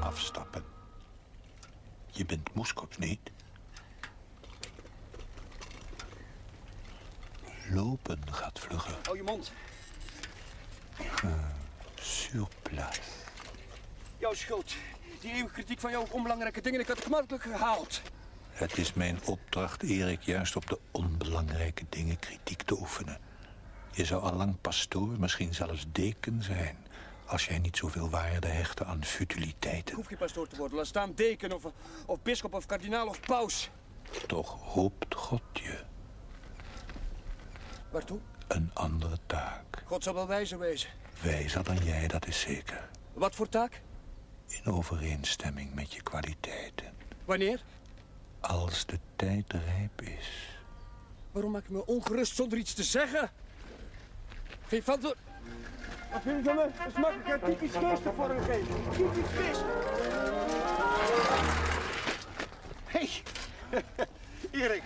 Afstappen. Je bent Moeskops niet. Lopen gaat vlugger. Hou je mond. Sur place. Jouw schuld. Die eeuwige kritiek van jou op onbelangrijke dingen, ik had het gemakkelijk gehaald. Het is mijn opdracht, Erik, juist op de onbelangrijke dingen kritiek te oefenen. Je zou allang pastoor, misschien zelfs deken zijn... als jij niet zoveel waarde hechtte aan futiliteiten. hoef geen pastoor te worden. Laat staan deken of, of bischop of kardinaal of paus. Toch hoopt God je Waartoe? een andere taak. God zal wel wijzer wezen. Wijzer dan jij, dat is zeker. Wat voor taak? In overeenstemming met je kwaliteiten. Wanneer? Als de tijd rijp is. Waarom maak ik me ongerust zonder iets te zeggen? Geen antwoord. Wat vind je van me? Dat is makkelijk, hè? Typisch geestig vormgeven. Typisch geest. Hey, Erik.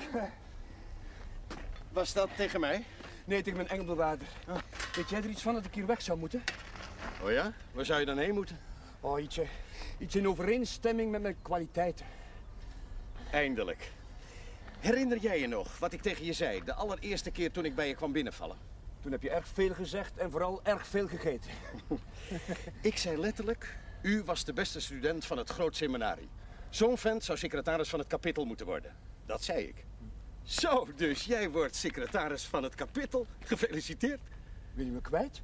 Was dat tegen mij? Nee, tegen mijn engelbewaarder. Weet jij er iets van dat ik hier weg zou moeten? Oh ja? Waar zou je dan heen moeten? Oh, iets, eh, iets in overeenstemming met mijn kwaliteiten. Eindelijk. Herinner jij je nog wat ik tegen je zei de allereerste keer toen ik bij je kwam binnenvallen? Toen heb je erg veel gezegd en vooral erg veel gegeten. Ik zei letterlijk, u was de beste student van het groot seminarie. Zo'n vent zou secretaris van het kapittel moeten worden. Dat zei ik. Zo, dus jij wordt secretaris van het kapittel. Gefeliciteerd. Wil je me kwijt?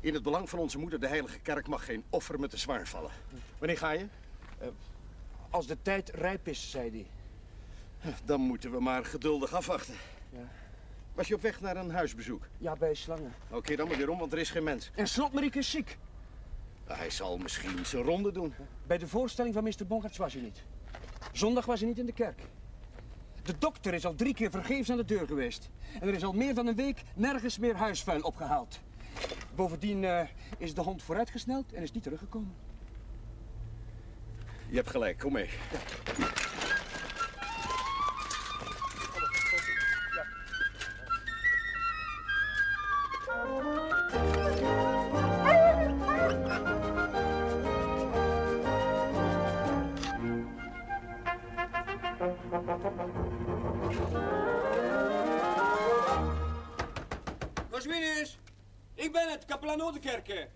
In het belang van onze moeder, de heilige kerk, mag geen offer me te zwaar vallen. Wanneer ga je? Als de tijd rijp is, zei hij. Dan moeten we maar geduldig afwachten. Ja. Was je op weg naar een huisbezoek? Ja, bij slangen. Oké, dan maar weer om, want er is geen mens. En Slotmerik is ziek. Hij zal misschien zijn ronde doen. Bij de voorstelling van Mr. Bongarts was hij niet. Zondag was hij niet in de kerk. De dokter is al drie keer vergeefs aan de deur geweest. En er is al meer dan een week nergens meer huisvuil opgehaald. Bovendien eh, is de hond vooruitgesneld en is niet teruggekomen. Je hebt gelijk, kom mee. Kosminus, kapelaan Oudekerke.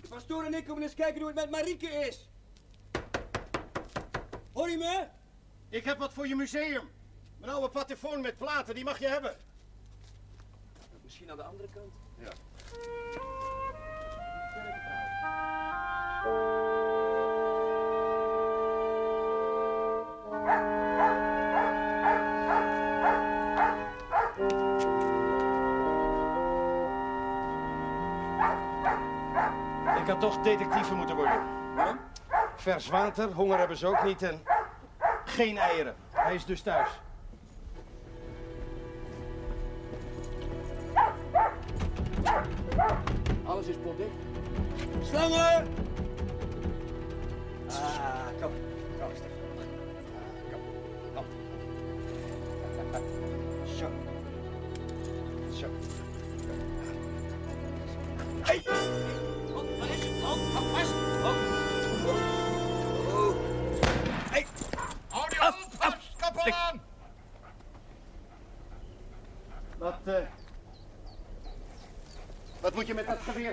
De pastoor en ik komen eens kijken hoe het met Marieke is. Hoor je me? Ik heb wat voor je museum. Mijn oude patefoon met platen, die mag je hebben. Misschien aan de andere kant. Ja. Had toch detectieve moeten worden. Vers water, honger hebben ze ook niet en geen eieren. Hij is dus thuis.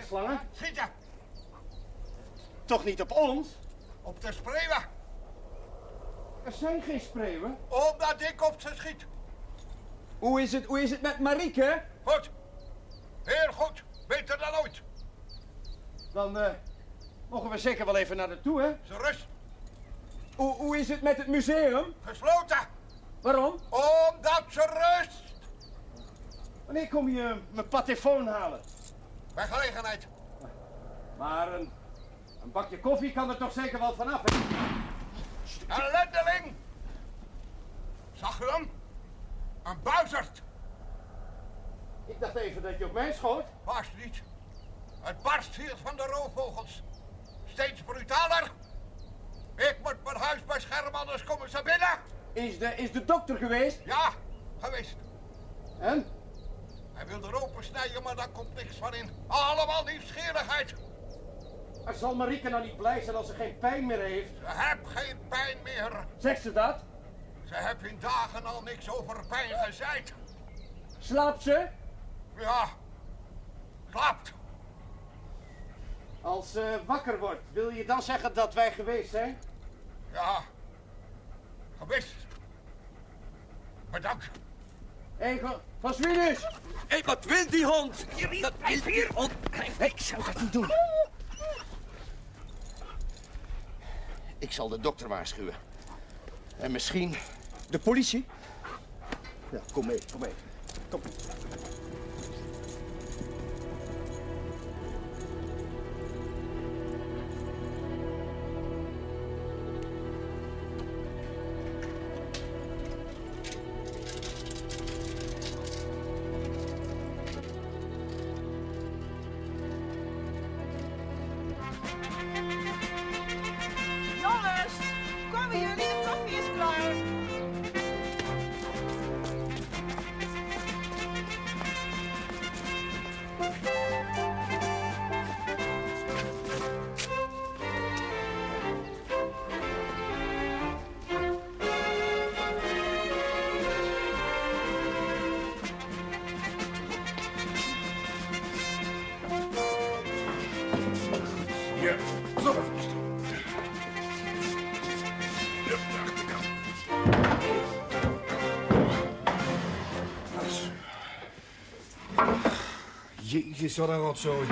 Slangen? Schieten! Toch niet op ons? Op de spreeuwen! Er zijn geen spreeuwen. Omdat ik op ze schiet. Hoe is het, hoe is het met Marieke? Goed. Heel goed. Beter dan ooit. Dan eh, mogen we zeker wel even naar de toe, hè? Ze rust. Hoe, hoe is het met het museum? Gesloten. Waarom? Omdat ze rust. Wanneer kom je mijn patefoon halen? Bij gelegenheid. Maar een, een bakje koffie kan er toch zeker wel vanaf, hè? Ellendeling. Zag u hem? Een buizerd. Ik dacht even dat je op mij schoot. Was niet. Het barst hier van de roofvogels. Steeds brutaler. Ik moet mijn huis beschermen, anders komen ze binnen. Is de, is de dokter geweest? Ja, geweest. En? Hij wil er open snijden, maar daar komt niks van in. Allemaal nieuwsgierigheid. Maar zal Marieke nou niet blij zijn als ze geen pijn meer heeft? Ze heeft geen pijn meer. Zegt ze dat? Ze heeft in dagen al niks over pijn gezegd. Slaapt ze? Ja, slaapt. Als ze wakker wordt, wil je dan zeggen dat wij geweest zijn? Ja, gewist. Bedankt. Hé, hey, van Swedish! Hé, wat wil die hond? Dat wil die hond. Ik zou dat niet doen. Ik zal de dokter waarschuwen. En misschien... De politie? Ja, kom mee, kom mee. Kom. Jezus, wat een rotzooi.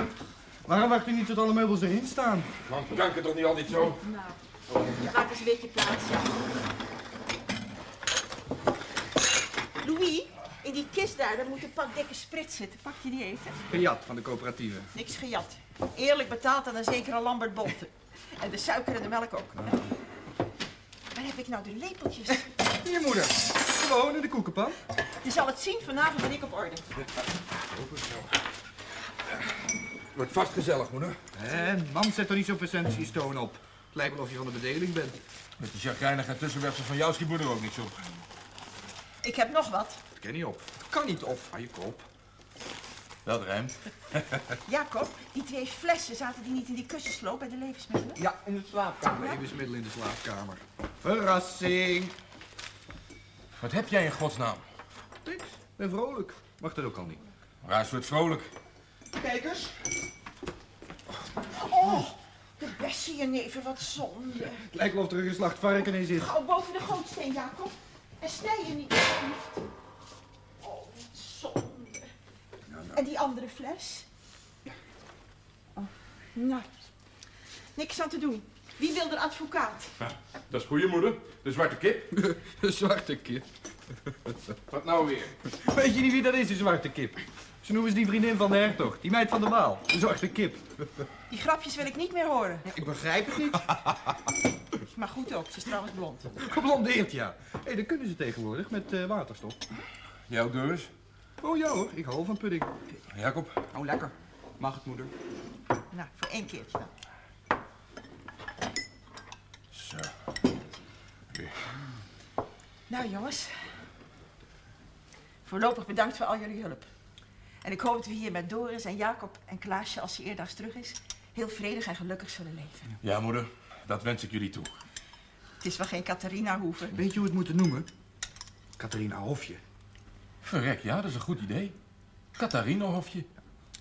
Waarom wacht u niet tot alle meubels erin staan? Man, dank het toch niet altijd zo? Nou, maak eens een beetje plaats. ja. Louis, in die kist daar, daar moet een pak dikke sprit zitten. Pak je die even? Gejat van de coöperatieve. Niks gejat. Eerlijk betaald aan een zekere Lambert Bolte. En de suiker en de melk ook. Waar heb ik nou de lepeltjes? Hier, moeder. Gewoon in de koekenpan. Je zal het zien, vanavond ben ik op orde. Wordt vast gezellig, moeder. En man, zet toch niet zo'n percentiestoon op. Het lijkt wel of je van de bedeling bent. Met die chagrijnige tussenwerpsel van jou schiet moeder ook niks op. Ik heb nog wat. Dat kan niet op. Dat kan niet op. Ga je kop. Dat rijmt. Jacob, die twee flessen, zaten die niet in die kussensloop bij de levensmiddelen? Ja, in de slaapkamer. Levensmiddelen in de slaapkamer. Verrassing. Wat heb jij in godsnaam? Niks. Ik ben vrolijk. Mag dat ook al niet. Raar soort vrolijk. Kijk eens. Oh, de bessienever, wat zonde. Het lijkt wel of er een geslacht varken in zit. Gauw boven de gootsteen, Jacob. En snij je niet, alsjeblieft. Oh, wat zonde. En die andere fles? Oh, nou, niks aan te doen. Wie wil er advocaat? Dat is goeie moeder. De zwarte kip. De zwarte kip. Wat nou weer? Weet je niet wie dat is, die zwarte kip? Ze noemen ze die vriendin van de hertog. Die meid van de Waal. De zwarte kip. Die grapjes wil ik niet meer horen. Ik begrijp het niet. Maar goed ook, ze is trouwens blond. Geblondeerd, ja. Hé, hey, dat kunnen ze tegenwoordig met eh, waterstof. Jou dus? Oh ja hoor, ik hou van pudding. Jacob. Oh, lekker. Mag het, moeder? Nou, voor één keertje dan. Zo. Nou jongens, voorlopig bedankt voor al jullie hulp. En ik hoop dat we hier met Doris en Jacob en Klaasje, als hij eerdaags terug is, heel vredig en gelukkig zullen leven. Ja, moeder. Dat wens ik jullie toe. Het is wel geen Catharina Hoeve. Weet je hoe we het moeten noemen? Catharina Hofje. Verrek, ja, dat is een goed idee. Catharina Hofje.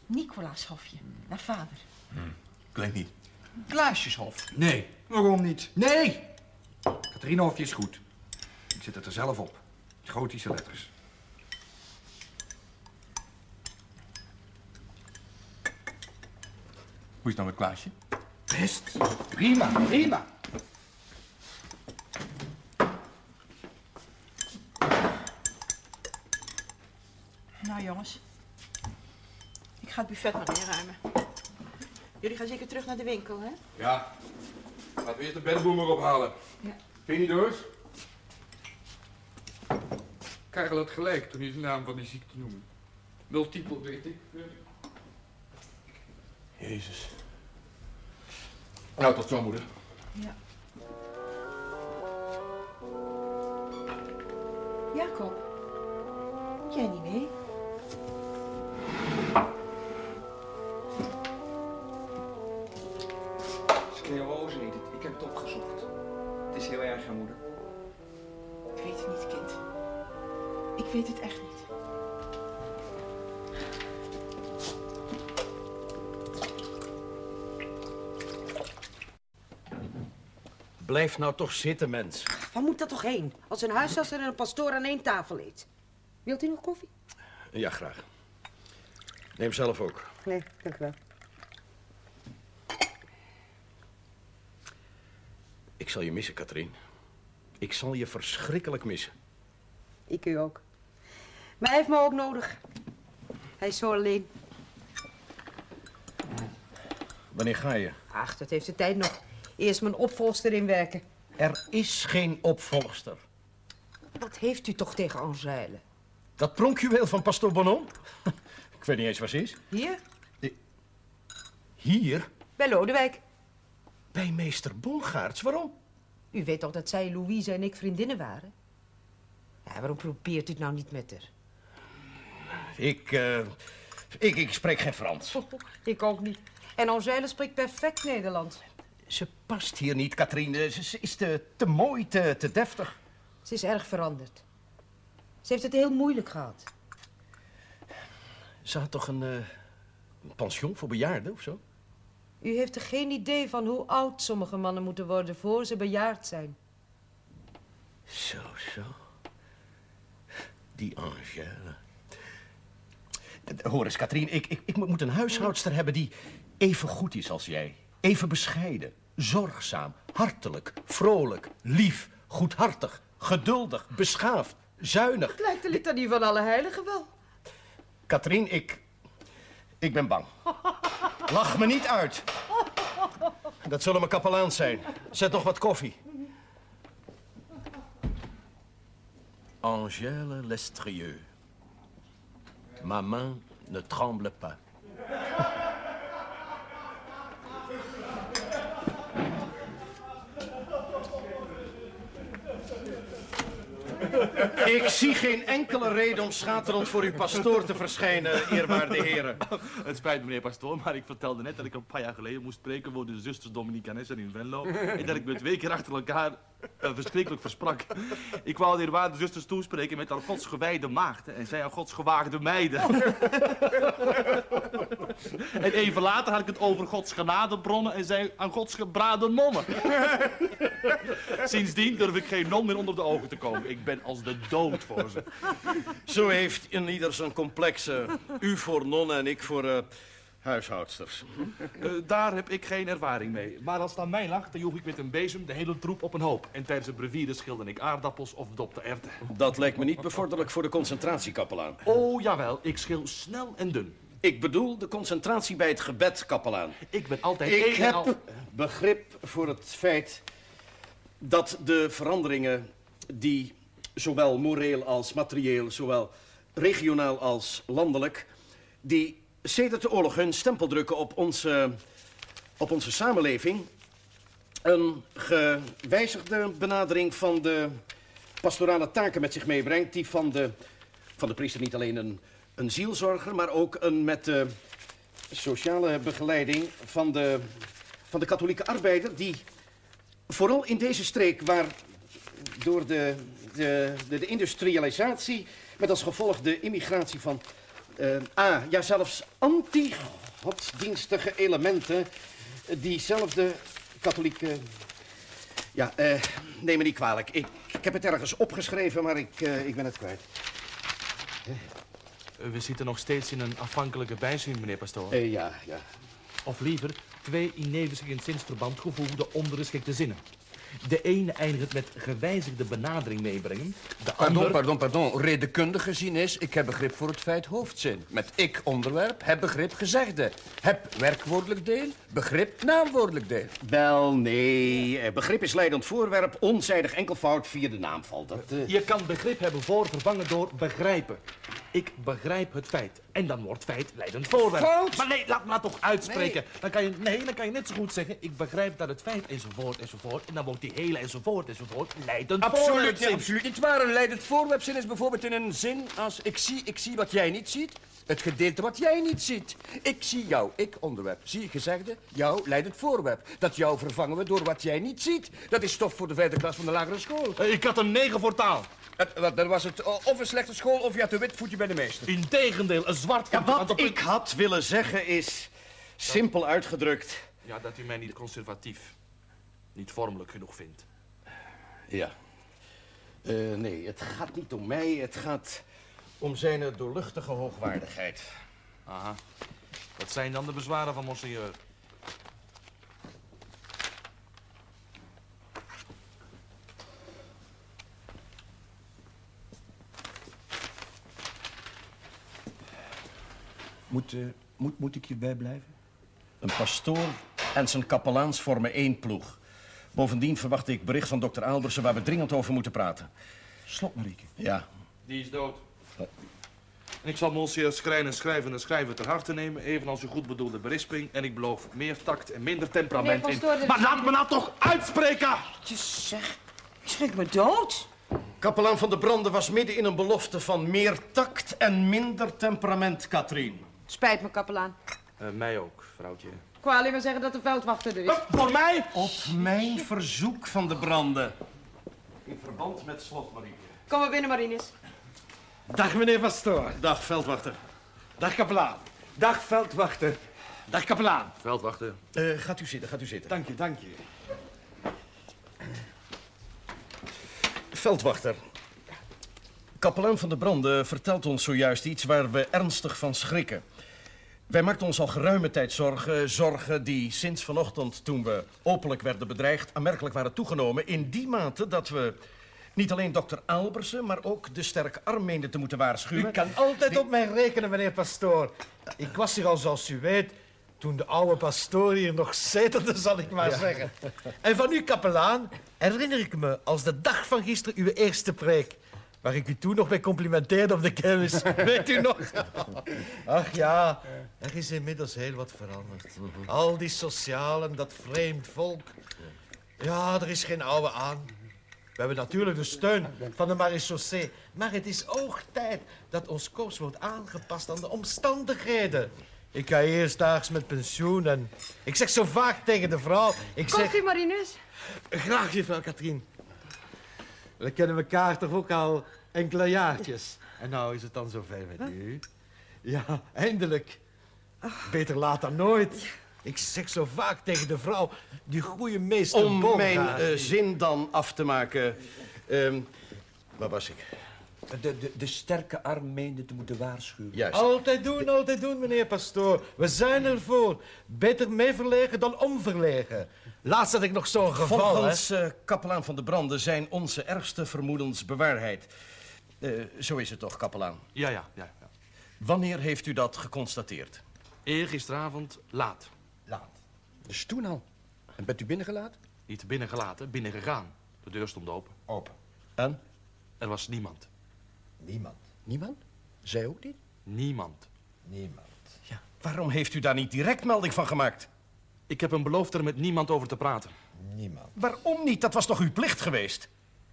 Nicolaas Hofje, naar vader. Klinkt niet. Klaasjeshof. Nee. Waarom niet? Nee! Catharina Hofje is goed. Ik zet het er zelf op. Gotische letters. Is het nou met Klaasje? Best. Prima, prima. Nou jongens, ik ga het buffet maar inruimen. Jullie gaan zeker terug naar de winkel, hè? Ja. Laten we eerst de beddenboemer ophalen. Ja. Vind je niet, Doris? Karel had gelijk toen hij de naam van die ziekte noemde. Multiple, weet ik. Jezus. Nou, tot zo, moeder. Ja. Jacob, moet jij niet mee? Blijf nou toch zitten, mens. Waar moet dat toch heen? Als een huisarts en een pastoor aan één tafel eet. Wilt u nog koffie? Ja, graag. Neem zelf ook. Nee, dank u wel. Ik zal je missen, Katrien. Ik zal je verschrikkelijk missen. Ik u ook. Maar hij heeft me ook nodig. Hij is zo alleen. Wanneer ga je? Ach, dat heeft de tijd nog. Eerst mijn opvolgster inwerken. Er is geen opvolgster. Wat heeft u toch tegen Angèle? Dat pronkjuweel van pastoor Bonon? Ik weet niet eens waar ze is. Hier, Hier? bij Lodewijk. Bij meester Bongaerts. Waarom? U weet toch dat zij, Louise en ik vriendinnen waren? Ja, waarom probeert u het nou niet met haar? Ik, eh, ik, ik spreek geen Frans. Ik ook niet. En Angèle spreekt perfect Nederlands. Ze past hier niet, Katrien. Ze, ze is te, te mooi, te, te deftig. Ze is erg veranderd. Ze heeft het heel moeilijk gehad. Ze had toch een, een pension voor bejaarden of zo? U heeft er geen idee van hoe oud sommige mannen moeten worden voor ze bejaard zijn. Zo, zo. Die Angèle. Hoor eens, Katrien, ik, ik, ik moet een huishoudster hebben die even goed is als jij. Even bescheiden, zorgzaam, hartelijk, vrolijk, lief, goedhartig, geduldig, beschaafd, zuinig. Het lijkt de litanie van alle heiligen wel. Katrien, ik... Ik ben bang. Lach me niet uit. Dat zullen mijn kapelaans zijn. Zet nog wat koffie. Angèle Lestrieux. Ma main ne tremble pas. Ik zie geen enkele reden om schaterend voor uw pastoor te verschijnen, eerwaarde heren. Het spijt me, meneer Pastoor, maar ik vertelde net dat ik een paar jaar geleden moest spreken voor de zusters Dominicanessen in Venlo. en dat ik me twee keer achter elkaar eh, verschrikkelijk versprak. Ik wou de eerwaarde zusters toespreken met aan Gods gewijde maagden en zij aan Gods gewaagde meiden. en even later had ik het over Gods genadebronnen en zij aan Gods gebraden nonnen. Sindsdien durf ik geen non meer onder de ogen te komen. Ik ben als de dood voor ze. Zo heeft in ieder zijn complexen. U voor nonnen en ik voor eh, huishoudsters. Eh, daar heb ik geen ervaring mee. Maar als het aan mij lag, dan joeg ik met een bezem de hele troep op een hoop. En tijdens het brevieren schilde ik aardappels of dopte erwten. Dat lijkt me niet bevorderlijk voor de concentratiekapelaan. Oh, jawel, ik schil snel en dun. Ik bedoel de concentratie bij het gebed, kapelaan. Ik ben altijd Ik al- heb begrip voor het feit dat de veranderingen die zowel moreel als materieel, zowel regionaal als landelijk, die sedert de oorlog hun stempel drukken op onze, op onze samenleving, een gewijzigde benadering van de pastorale taken met zich meebrengt, die van de, van de priester niet alleen een, een zielzorger, maar ook een met de sociale begeleiding van de, van de katholieke arbeider, die vooral in deze streek waar door de, de, de, de industrialisatie, met als gevolg de immigratie van, eh ah, ja zelfs anti-godsdienstige elementen, diezelfde katholieke... Ja, eh, neem me niet kwalijk. Ik, ik heb het ergens opgeschreven, maar ik, eh, ik ben het kwijt. We zitten nog steeds in een afhankelijke bijzin, meneer Pastoor. Ja, ja. Of liever, twee in nederig zinsverband gevoegde ondergeschikte zinnen. De ene eindigt met gewijzigde benadering meebrengen. De Pardon, ander... pardon, pardon. Redekundig gezien is, ik heb begrip voor het feit hoofdzin. Met ik onderwerp, heb begrip gezegde. Heb werkwoordelijk deel, begrip naamwoordelijk deel. Wel, nee. eh, Begrip is leidend voorwerp, onzijdig enkelvoud, vierde naamval. Dat, eh, Je kan begrip hebben voor vervangen door begrijpen. Ik begrijp het feit. En dan wordt feit leidend voorwerp. Fout! Maar nee, laat me toch uitspreken. Dan kan je, nee, dan kan je net zo goed zeggen... ik begrijp dat het feit enzovoort enzovoort... en dan wordt die hele enzovoort enzovoort leidend Absoluut, voorwerp. ja, absoluut niet waar. Een leidend voorwerpzin is bijvoorbeeld in een zin als ik zie, ik zie wat jij niet ziet. Het gedeelte wat jij niet ziet. Ik zie jou, ik onderwerp. Zie je gezegde? Jou leidt het voorwerp. Dat jou vervangen we door wat jij niet ziet. Dat is stof voor de vijfde klas van de lagere school. Eh, Ik had een negen voor taal. Eh, Dan was het eh, of een slechte school of je had een wit voetje bij de meester. Integendeel, een zwart voetje wat ik had willen zeggen is, simpel uitgedrukt... Ja, dat u mij niet conservatief, niet vormelijk genoeg vindt. Ja. Eh, nee, het gaat niet om mij, het gaat om zijn doorluchtige hoogwaardigheid. Aha. Wat zijn dan de bezwaren van monseigneur? Moet, eh, moet, moet ik hierbij blijven? Een pastoor en zijn kapelaans vormen één ploeg. Bovendien verwacht ik bericht van dokter Albersen waar we dringend over moeten praten. Slot, Marieke. Ja. Die is dood. En ik zal monseigneur schrijven en schrijven en schrijven ter harte nemen, evenals uw goed bedoelde berisping. En ik beloof meer tact en minder temperament in. Maar laat me nou toch uitspreken! Je zeg, ik schrik me dood. Kapelaan van de Branden was midden in een belofte van meer tact en minder temperament, Katrien. Spijt me, kapelaan. Eh, mij ook, vrouwtje. Ik wou alleen maar zeggen dat de veldwachter er is. Voor mij? Op mijn verzoek van de Branden. In verband met slot, Marieke. Kom maar binnen, Marinus. Dag meneer Pastoor. Dag, veldwachter. Dag kapelaan. Dag veldwachter. Dag kapelaan. Veldwachter. Eh, gaat u zitten, gaat u zitten. Dank je, dank je. Veldwachter. Kapelaan van de Branden vertelt ons zojuist iets waar we ernstig van schrikken. Wij maakten ons al geruime tijd zorgen, zorgen die sinds vanochtend, toen we openlijk werden bedreigd, aanmerkelijk waren toegenomen. In die mate dat we niet alleen dokter Albersen, maar ook de sterke arm meenden te moeten waarschuwen. U kan altijd op mij rekenen, meneer Pastoor. Ik was hier al, zoals u weet, toen de oude pastoor hier nog zetelde, zal ik maar Ja. zeggen. En van u, kapelaan, herinner ik me als de dag van gisteren uw eerste preek. Waar ik u toen nog mee complimenteerde op de kennis. Weet u nog? Ach ja, er is inmiddels heel wat veranderd. Al die socialen, dat vreemd volk. Ja, er is geen oude aan. We hebben natuurlijk de steun van de marechaussee. Maar het is ook tijd dat ons korps wordt aangepast aan de omstandigheden. Ik ga eerstdaags met pensioen en ik zeg zo vaak tegen de vrouw... Ik zeg, Komt u, Marinus? graag, juffrouw Katrien. We kennen elkaar toch ook al enkele jaartjes. En nou is het dan zover met u. Ja, eindelijk. Beter laat dan nooit. Ik zeg zo vaak tegen de vrouw, die goede meester Om Bonga, mijn eh, zin dan af te maken. ehm, waar was ik? De, de, de sterke arm meende te moeten waarschuwen. Juist. Altijd doen, altijd doen, meneer Pastoor. We zijn ervoor. Beter mee verlegen dan onverlegen. Laatst had ik nog zo'n geval, Volgens hè. eh, kapelaan van de Branden zijn onze ergste vermoedens bewaarheid. Eh, zo is het toch, kapelaan? Ja, ja, ja. ja. Wanneer heeft u dat geconstateerd? Eergisteravond. Laat. Dus toen al. En bent u binnengelaten? Niet binnengelaten, binnengegaan. De deur stond open. Open. En? Er was niemand. Niemand. Niemand? Zij ook niet? Niemand. Niemand. Ja, waarom heeft u daar niet direct melding van gemaakt? Ik heb hem beloofd er met niemand over te praten. Niemand. Waarom niet? Dat was toch uw plicht geweest?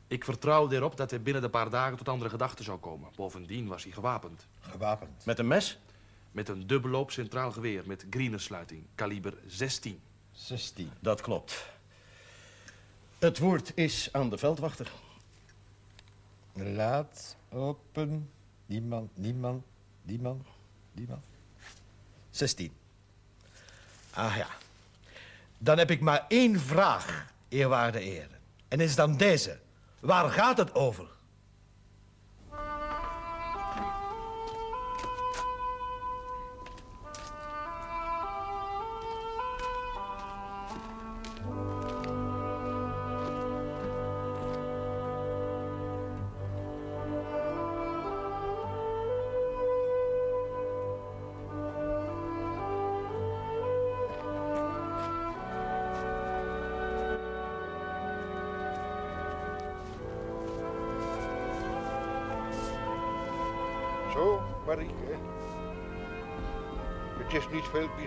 Ik vertrouwde erop dat hij binnen een paar dagen tot andere gedachten zou komen. Bovendien was hij gewapend. Gewapend. Met een mes? Met een dubbelloop centraal geweer met greenersluiting, kaliber 16. 16. Dat klopt. Het woord is aan de veldwachter. Laat open. Niemand, niemand, niemand, niemand. 16. Ah ja. Dan heb ik maar één vraag, eerwaarde heren. En is dan deze. Waar gaat het over?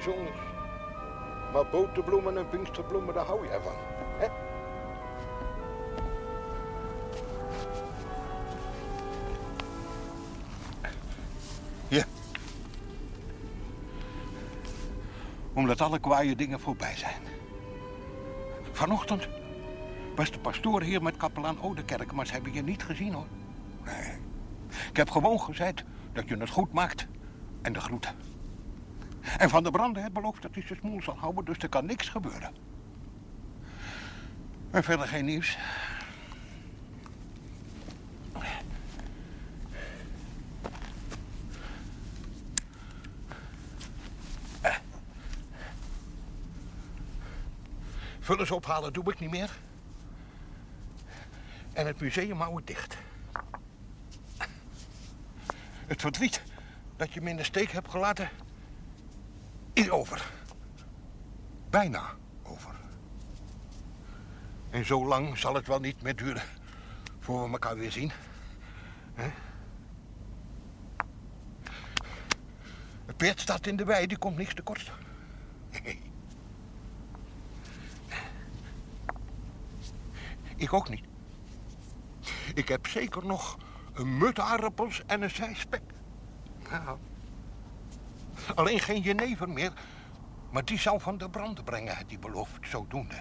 Bijzonders. Maar boterbloemen en pinksterbloemen, daar hou je van. Hè? Hier. Omdat alle kwaaie dingen voorbij zijn. Vanochtend was de pastoor hier met kapelaan Odekerk, maar ze hebben je niet gezien hoor. Nee. Ik heb gewoon gezegd dat je het goed maakt en de groeten. En Van der Branden heeft beloofd dat hij zijn smoel zal houden, dus er kan niks gebeuren. En verder geen nieuws. Vullers ophalen doe ik niet meer. En het museum hou ik dicht. Het verdriet dat je me in de steek hebt gelaten, is over. Bijna over. En zo lang zal het wel niet meer duren voor we elkaar weer zien. Hè? Het peert staat in de wei, die komt niks tekort. Ik ook niet. Ik heb zeker nog een mut aardappels en een zij spek. Alleen geen jenever meer. Maar die zou van de brand brengen, die beloofd, zodoende.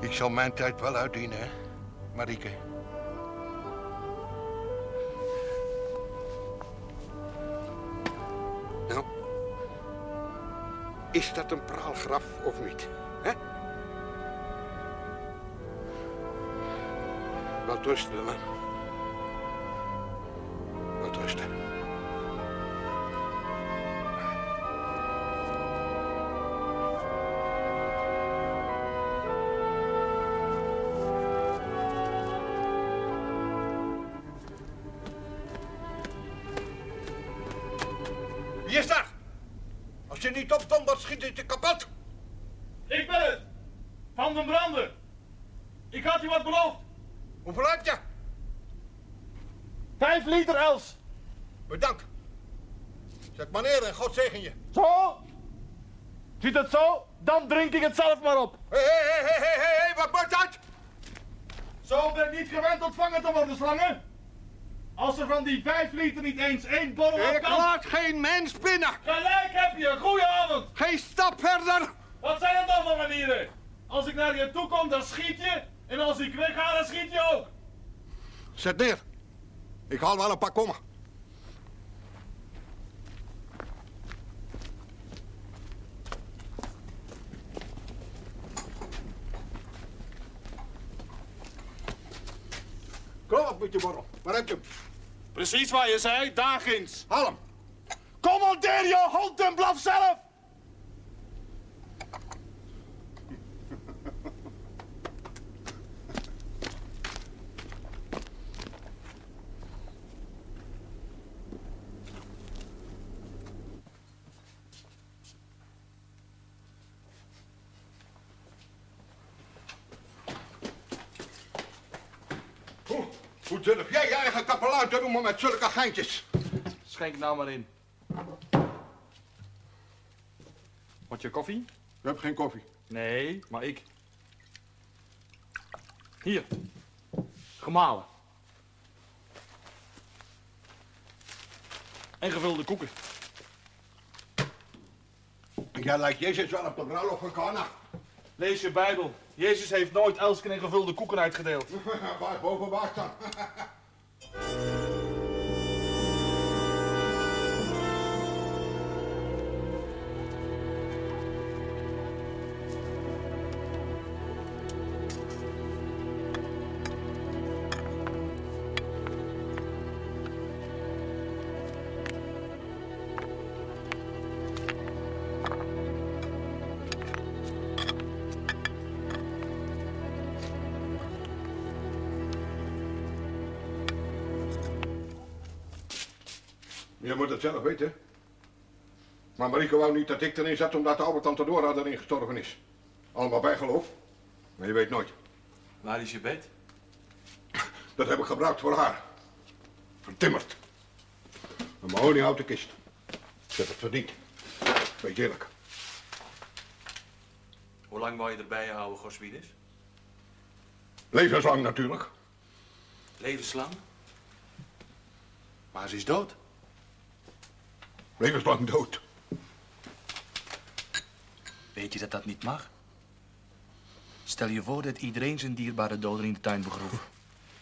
Ik zal mijn tijd wel uitdienen, Marieke. Is dat een praalgraf of niet? Hè? Wel rusten dan. Wel rusten. Zet neer. Ik haal wel een paar kommen. Kom op met je borrel. Waar heb je hem? Precies waar je zei, daar ginds. Haal hem. Commandeer je hond en blaf zelf! Hoe, hoe durf jij je eigen noemen met zulke geintjes? Schenk nou maar in. Wat je koffie? Je hebt geen koffie. Nee, maar ik. Hier. Gemalen. En gevulde koeken. Jij lijkt Jezus wel op de bruiloft van Cana. Lees je Bijbel. Jezus heeft nooit elsken en gevulde koeken uitgedeeld. Waar boven wacht dan. Zelf weten. Maar Marieke wou niet dat ik erin zat omdat de oude tante Dora erin gestorven is. Allemaal bijgeloof. Maar je weet nooit. Waar is je bed? Dat heb ik gebruikt voor haar. Vertimmerd. Een mahoniehouten kist. Ze heeft het verdiend. Weet je eerlijk. Hoe lang wou je erbij houden, Goswinus? Levenslang natuurlijk. Levenslang? Maar ze is dood. Levenslang dood. Weet je dat dat niet mag? Stel je voor dat iedereen zijn dierbare doden in de tuin begroef.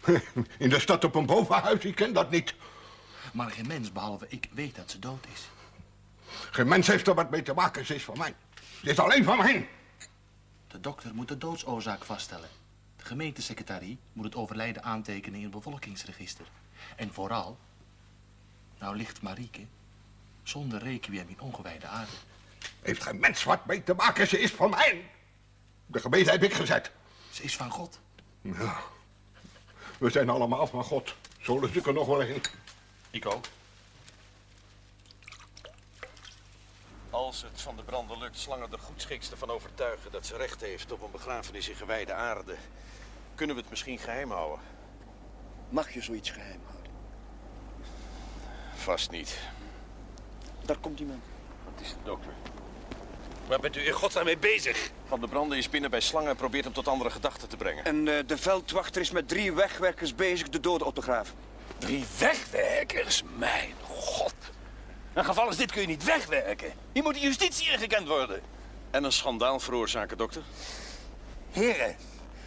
In de stad op een bovenhuis, ik ken dat niet. Maar geen mens, behalve ik, weet dat ze dood is. Geen mens heeft er wat mee te maken, ze is van mij. Ze is alleen van mij. De dokter moet de doodsoorzaak vaststellen. De gemeentesecretarie moet het overlijden aantekenen in het bevolkingsregister. En vooral, nou ligt Marieke zonder requiem in ongewijde aarde. Heeft geen mens wat mee te maken, ze is van mij. De gemeente heb ik gezet. Ze is van God. Ja. We zijn allemaal van God. Zo lust ik er nog wel in. Ik ook. Als het van de brander lukt Slangen er goedschikste van overtuigen dat ze recht heeft op een begrafenis in gewijde aarde, kunnen we het misschien geheim houden. Mag je zoiets geheim houden? Vast niet. Daar komt iemand. Het is de dokter. Waar bent u in godsnaam mee bezig? Van de Branden is binnen bij Slangen en probeert hem tot andere gedachten te brengen. En eh, de veldwachter is met drie wegwerkers bezig de doden op te graven. Drie wegwerkers? Mijn god. Een geval als dit kun je niet wegwerken. Hier moet de justitie ingekend worden. En een schandaal veroorzaken, dokter? Heren,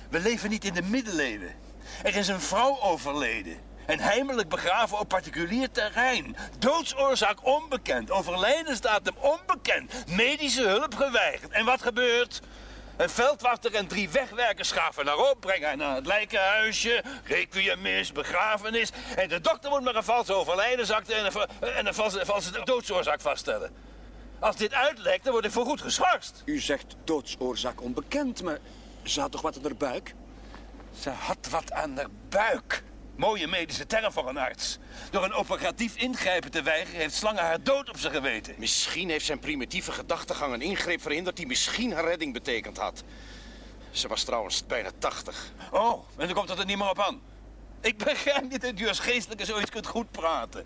we leven niet in de middeleeuwen. Er is een vrouw overleden. En heimelijk begraven op particulier terrein. Doodsoorzaak onbekend. Overlijdensdatum onbekend. Medische hulp geweigerd. En wat gebeurt? Een veldwachter en drie wegwerkers schaven naar op, brengen haar naar het lijkenhuisje, requiemis, begrafenis. En de dokter moet maar een valse overlijdensakte en een, en een valse, valse doodsoorzaak vaststellen. Als dit uitlekt, dan word ik voorgoed geschorst. U zegt doodsoorzaak onbekend, maar ze had toch wat aan haar buik? Ze had wat aan haar buik. Mooie medische term voor een arts. Door een operatief ingrijpen te weigeren heeft Slangen haar dood op zijn geweten. Misschien heeft zijn primitieve gedachtegang een ingreep verhinderd die misschien haar redding betekend had. Ze was trouwens bijna tachtig. Oh, en dan komt het er niet meer op aan. Ik begrijp niet dat u als geestelijke zoiets kunt goed praten.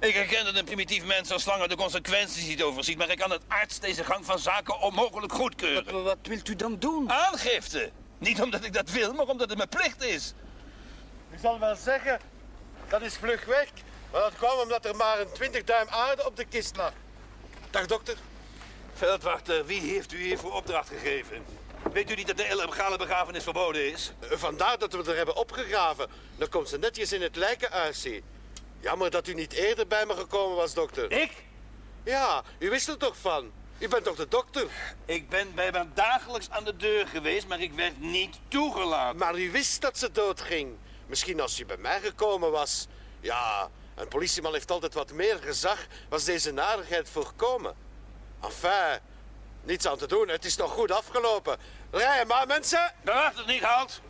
Ik herken dat een primitief mens als Slangen de consequenties niet overziet... maar ik kan het arts deze gang van zaken onmogelijk goedkeuren. Wat, wat wilt u dan doen? Aangifte. Niet omdat ik dat wil, maar omdat het mijn plicht is. Ik zal wel zeggen, dat is vlug weg. Maar dat kwam omdat er maar een 20 duim aarde op de kist lag. Dag dokter. Veldwachter, wie heeft u hiervoor opdracht gegeven? Weet u niet dat de illegale begrafenis verboden is? Eh, Vandaar dat we er hebben opgegraven. Dan komt ze netjes in het lijkenhuis. zie. Jammer dat u niet eerder bij me gekomen was, dokter. Ik? Ja, u wist er toch van? U bent toch de dokter? Ik ben bij mij dagelijks aan de deur geweest, maar ik werd niet toegelaten. Maar u wist dat ze doodging. Misschien als u bij mij gekomen was. Ja, een politieman heeft altijd wat meer gezag. Was deze narigheid voorkomen? Enfin, niets aan te doen. Het is nog goed afgelopen. Rijden maar, mensen. Daar het niet, halt.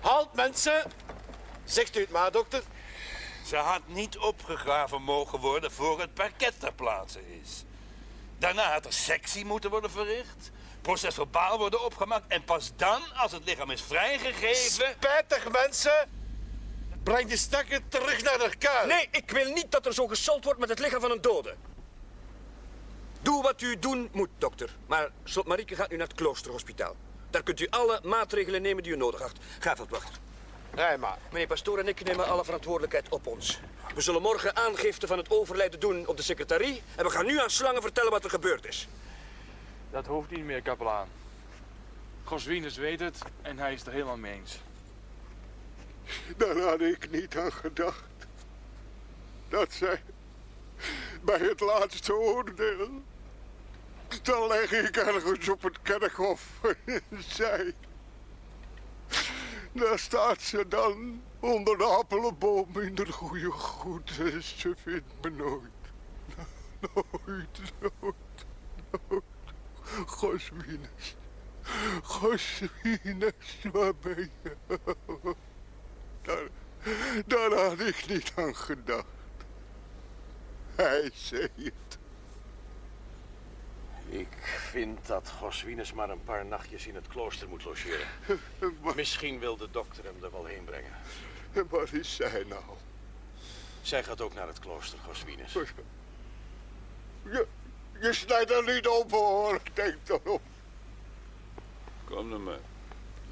Halt, mensen. Zegt u het maar, dokter. Ze had niet opgegraven mogen worden voor het parket ter plaatse is. Daarna had er sectie moeten worden verricht, proces verbaal worden opgemaakt en pas dan, als het lichaam is vrijgegeven... Spijtig, mensen. Breng die stakker terug naar de kuil. Nee, ik wil niet dat er zo gesold wordt met het lichaam van een dode. Doe wat u doen moet, dokter. Maar Slot Marieke gaat nu naar het kloosterhospitaal. Daar kunt u alle maatregelen nemen die u nodig acht. Ga, veldwachter. Nee, maar. Meneer Pastoor en ik nemen alle verantwoordelijkheid op ons. We zullen morgen aangifte van het overlijden doen op de secretarie. En we gaan nu aan Slangen vertellen wat er gebeurd is. Dat hoeft niet meer, kapelaan. Goswinus weet het en hij is het er helemaal mee eens. Daar had ik niet aan gedacht. Dat zij bij het laatste oordeel. Dan leg ik ergens op het kerkhof zij. Daar staat ze dan onder de appelenboom in de goede goed. Ze vindt me nooit. Nooit, nooit, nooit. Goswinus. Goswinus, waar ben je? Daar, daar had ik niet aan gedacht. Hij zei het. Ik vind dat Goswinus maar een paar nachtjes in het klooster moet logeren. Misschien wil de dokter hem er wel heen brengen. En waar is zij nou? Zij gaat ook naar het klooster, Goswinus. Je, je snijdt er niet op hoor, denk dan op. Kom dan maar.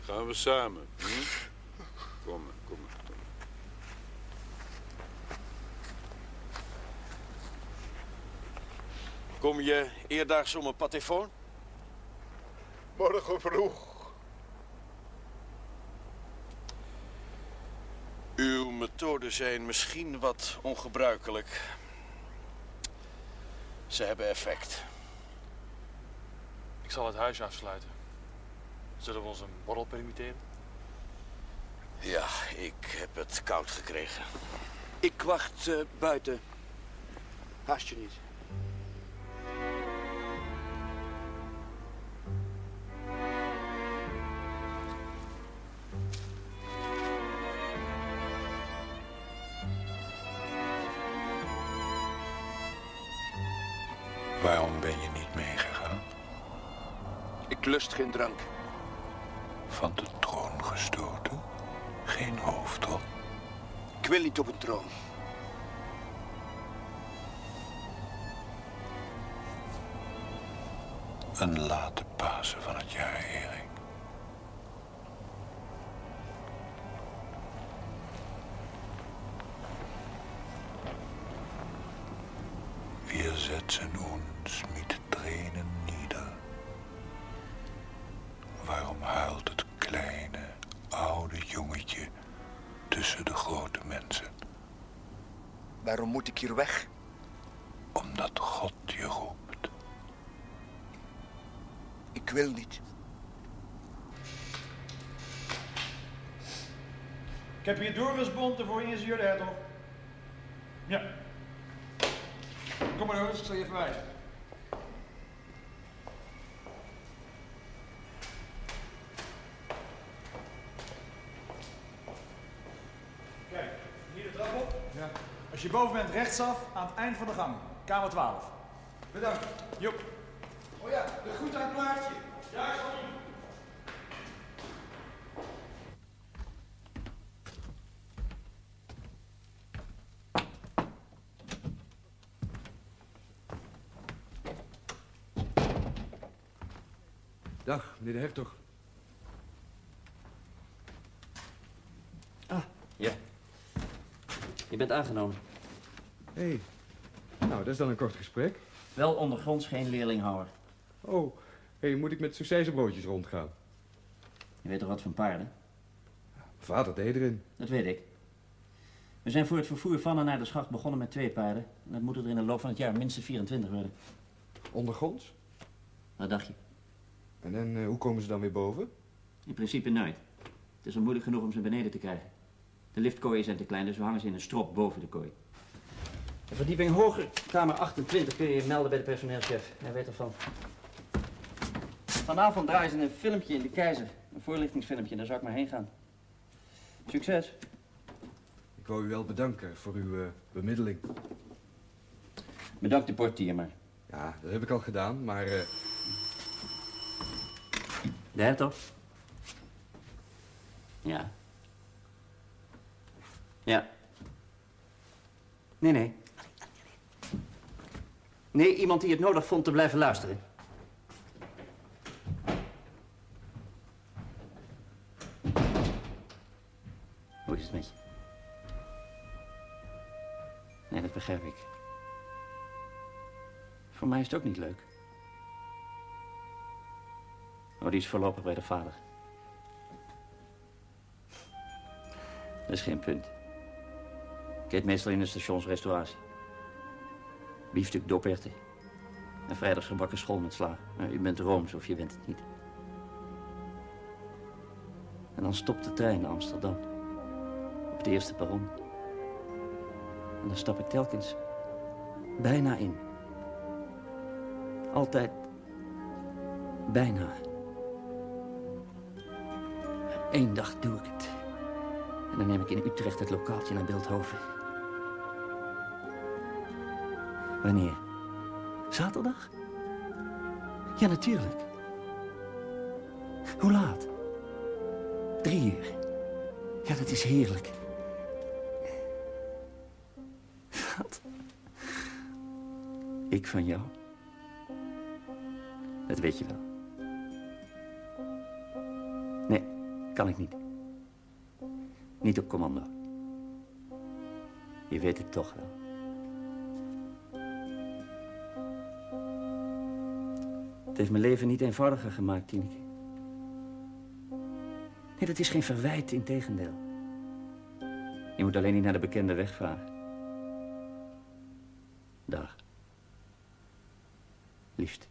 Dan gaan we samen. Hm? Kom maar. Kom je eerdaags om een patefoon? Morgen vroeg. Uw methoden zijn misschien wat ongebruikelijk. Ze hebben effect. Ik zal het huis afsluiten. Zullen we ons een borrel permitteren? Ja, ik heb het koud gekregen. Ik wacht eh, buiten. Haast je niet. Waarom ben je niet meegegaan? Ik lust geen drank. Van de troon gestoten? Geen hoofdrol? Ik wil niet op een troon. Een late Pasen ik hier weg? Omdat God je roept. Ik wil niet. Ik heb hier Doris Bonte voor ingenieur Hertog. Ja. Kom maar Doris, ik zal je even Als je boven bent, rechtsaf aan het eind van de gang. Kamer 12. Bedankt. Joep. Oh ja, de groet aan Klaartje. Ja, sorry. Dag, meneer de Hertog. Ah, ja. Je bent aangenomen. Hé, hey. nou, dat is dan een kort gesprek. Wel ondergronds, geen leerlinghouwer. Oh, hé, hey, moet ik met succesbroodjes rondgaan? Je weet toch wat van paarden? Mijn vader deed erin. Dat weet ik. We zijn voor het vervoer van en naar de schacht begonnen met twee paarden. En dat moeten er in de loop van het jaar minstens 24 worden. Ondergronds? Wat dacht je? En uh, hoe komen ze dan weer boven? In principe nooit. Het is al moeilijk genoeg om ze beneden te krijgen. De liftkooien zijn te klein, dus we hangen ze in een strop boven de kooi. De verdieping hoger, kamer 28, kun je je melden bij de personeelschef. Hij weet ervan. Vanavond draaien ze een filmpje in de Keizer. Een voorlichtingsfilmpje, daar zou ik maar heen gaan. Succes. Ik wou u wel bedanken voor uw uh, bemiddeling. Bedankt de portier maar. Ja, dat heb ik al gedaan, maar... Uh... De hertog? Ja. Ja. Nee, nee. Nee, iemand die het nodig vond te blijven luisteren. Hoe is het met je? Nee, dat begrijp ik. Voor mij is het ook niet leuk. Oh, die is voorlopig bij de vader. Dat is geen punt. Ik eet meestal in de stationsrestauratie. Biefstuk doperten. En vrijdags gebakken school met sla. Nou, u bent Rooms of je bent het niet. En dan stopt de trein naar Amsterdam. Op het eerste perron. En dan stap ik telkens bijna in. Altijd bijna. Eén dag doe ik het. En dan neem ik in Utrecht het lokaaltje naar Beeldhoven. Wanneer? Zaterdag? Ja, natuurlijk. Hoe laat? Drie uur. Ja, dat is heerlijk. Wat? Ik van jou? Dat weet je wel. Nee, kan ik niet. Niet op commando. Je weet het toch wel. Heeft mijn leven niet eenvoudiger gemaakt, Tineke. Nee, dat is geen verwijt, integendeel. Je moet alleen niet naar de bekende weg vragen. Dag. Liefst.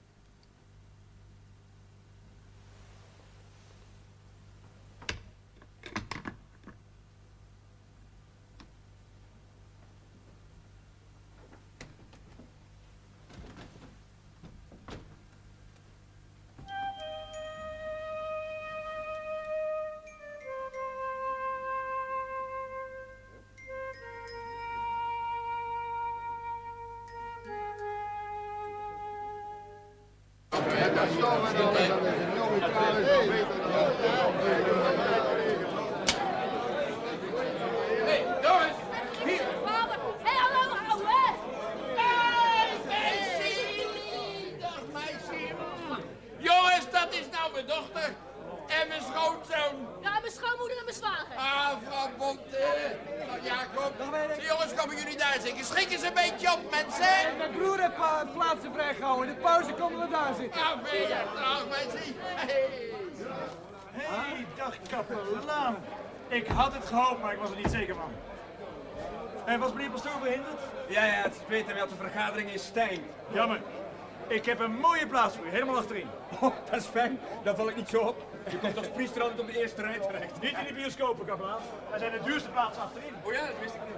Ik heb een mooie plaats voor u, helemaal achterin. Oh, dat is fijn. Dan val ik niet zo op. Je komt als priester altijd op de eerste rij terecht. Niet in de bioscopen, kapelaan. Er zijn de duurste plaatsen achterin. Oh ja, dat wist ik niet.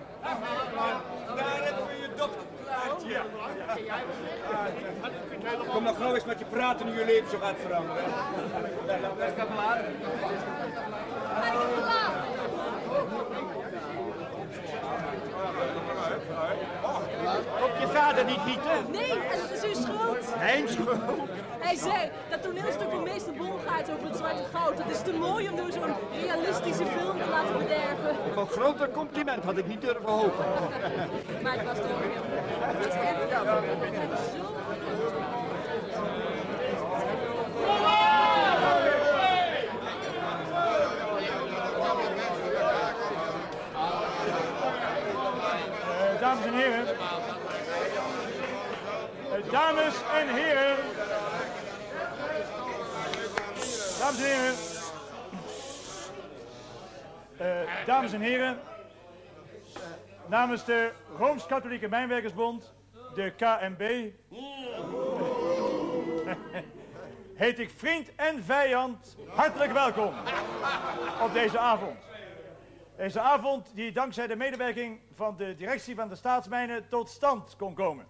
Daar hebben we je dokterklaartje. Ja. Kom nou gauw eens met je praten nu je leven zo gaat veranderen. Dat is kapelaan. Je vader niet nieten? Nee, het is uw schuld. Mijn schuld. Hij zei, dat toneelstuk van meester Bongaerts over het zwarte goud, dat is te mooi om door zo'n realistische film te laten bederven. Een groter compliment had ik niet durven hopen. Maar het was toch... Het was echt zo... Eh, dames en heren. Dames en heren. Dames en heren. Eh, dames en heren. Eh, namens de Rooms-Katholieke Mijnwerkersbond, de KNB, heet ik vriend en vijand hartelijk welkom op deze avond. Deze avond die dankzij de medewerking van de directie van de staatsmijnen tot stand kon komen.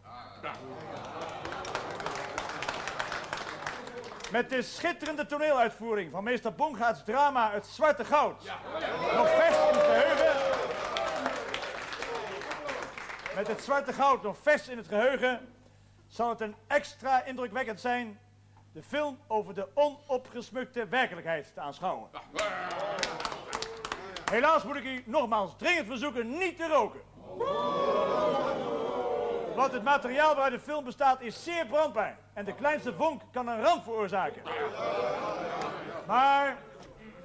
Met de schitterende toneeluitvoering van meester Bongaerts drama Het Zwarte Goud. Nog vers in het geheugen. Met het Zwarte Goud nog vers in het geheugen zal het een extra indrukwekkend zijn de film over de onopgesmukte werkelijkheid te aanschouwen. Helaas moet ik u nogmaals dringend verzoeken niet te roken. Want het materiaal waaruit de film bestaat is zeer brandbaar. En de kleinste vonk kan een ramp veroorzaken. Maar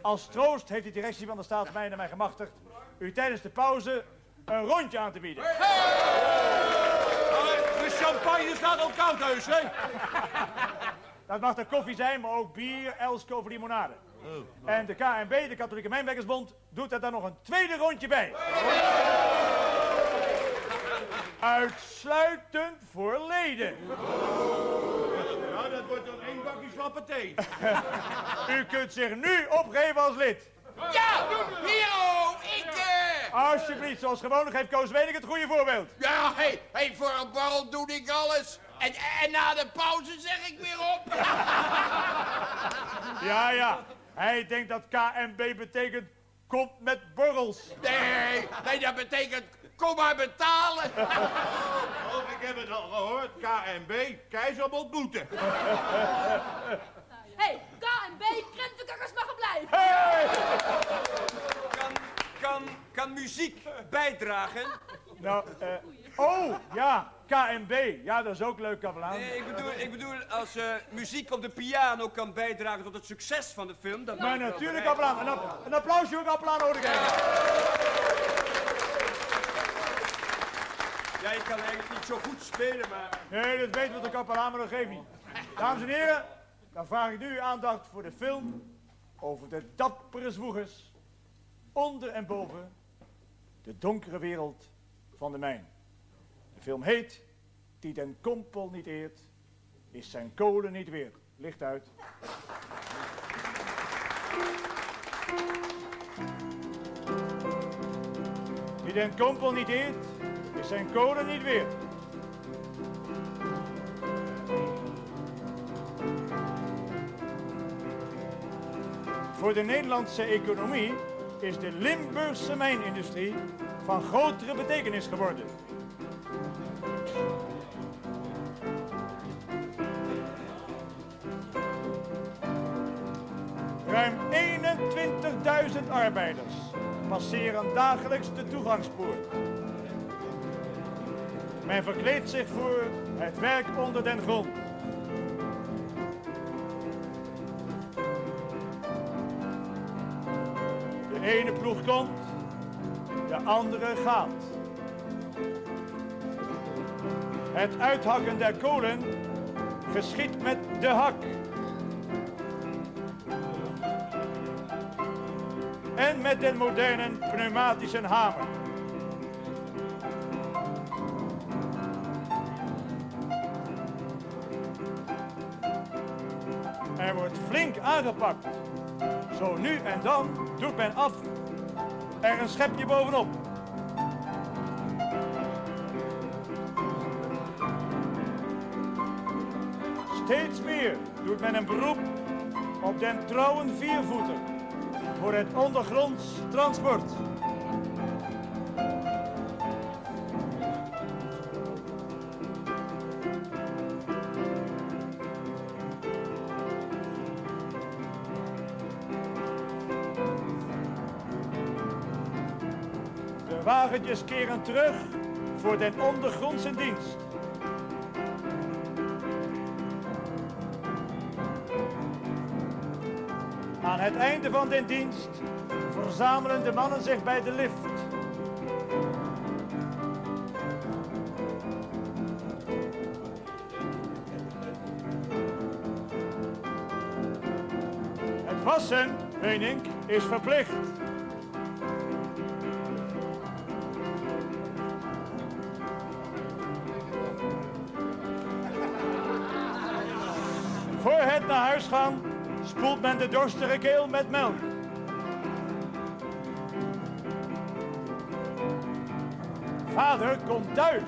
als troost heeft de directie van de staatsmijnen mij gemachtigd u tijdens de pauze een rondje aan te bieden. De champagne staat al koud, heus, hè? Dat mag de koffie zijn, maar ook bier, elske of limonade. En de KNB, de Katholieke Mijnwerkersbond, doet er dan nog een tweede rondje bij. Uitsluitend voor leden. Nou, dat wordt dan één bakje slappe thee. U kunt zich nu opgeven als lid. Ja, Hero, ik... eh, Alsjeblieft, zoals gewoonlijk heeft Koos Wenig het goede voorbeeld. Ja, hé, hey, voor een borrel doe ik alles. En, en na de pauze zeg ik weer op. Ja, ja. Hij denkt dat KNB betekent komt met borrels. Nee, nee, dat betekent kom maar betalen. Oh, ik heb het al gehoord. KNB, keizer moet boeten. Hé, hey, KNB, krentenkakkers mag blijven. Kan, kan, kan muziek bijdragen? Nou, eh, Oh, ja, KNB. Ja, dat is ook leuk, kapelaan. Nee, ik bedoel, ik bedoel als eh, muziek op de piano kan bijdragen tot het succes van de film... Dan Maar natuurlijk, kapelaan. Een, een applausje ook, kapelaan, hoor ik ik kan eigenlijk niet zo goed spelen, maar... Nee, dat weten we de kapelaan, maar dat geeft niet. Dames en heren, dan vraag ik nu uw aandacht voor de film over de dappere zwoegers onder en boven de donkere wereld van de mijn. De film heet Die den kompel niet eert, is zijn kolen niet weer. Licht uit. Die den kompel niet eert, zijn kolen niet weer. Voor de Nederlandse economie is de Limburgse mijnindustrie van grotere betekenis geworden. Ruim 21.000 arbeiders passeren dagelijks de toegangspoort. Men verkleedt zich voor het werk onder den grond. De ene ploeg komt, de andere gaat. Het uithakken der kolen geschiet met de hak. En met den moderne pneumatische hamer. Aangepakt. Zo nu en dan doet men af er een schepje bovenop. Steeds meer doet men een beroep op den trouwen viervoeter voor het ondergronds transport. De wagentjes keren terug voor den ondergrondse dienst. Aan het einde van den dienst verzamelen de mannen zich bij de lift. Het wassen, Wenink, is verplicht. Spoelt men de dorstige keel met melk. Vader komt thuis.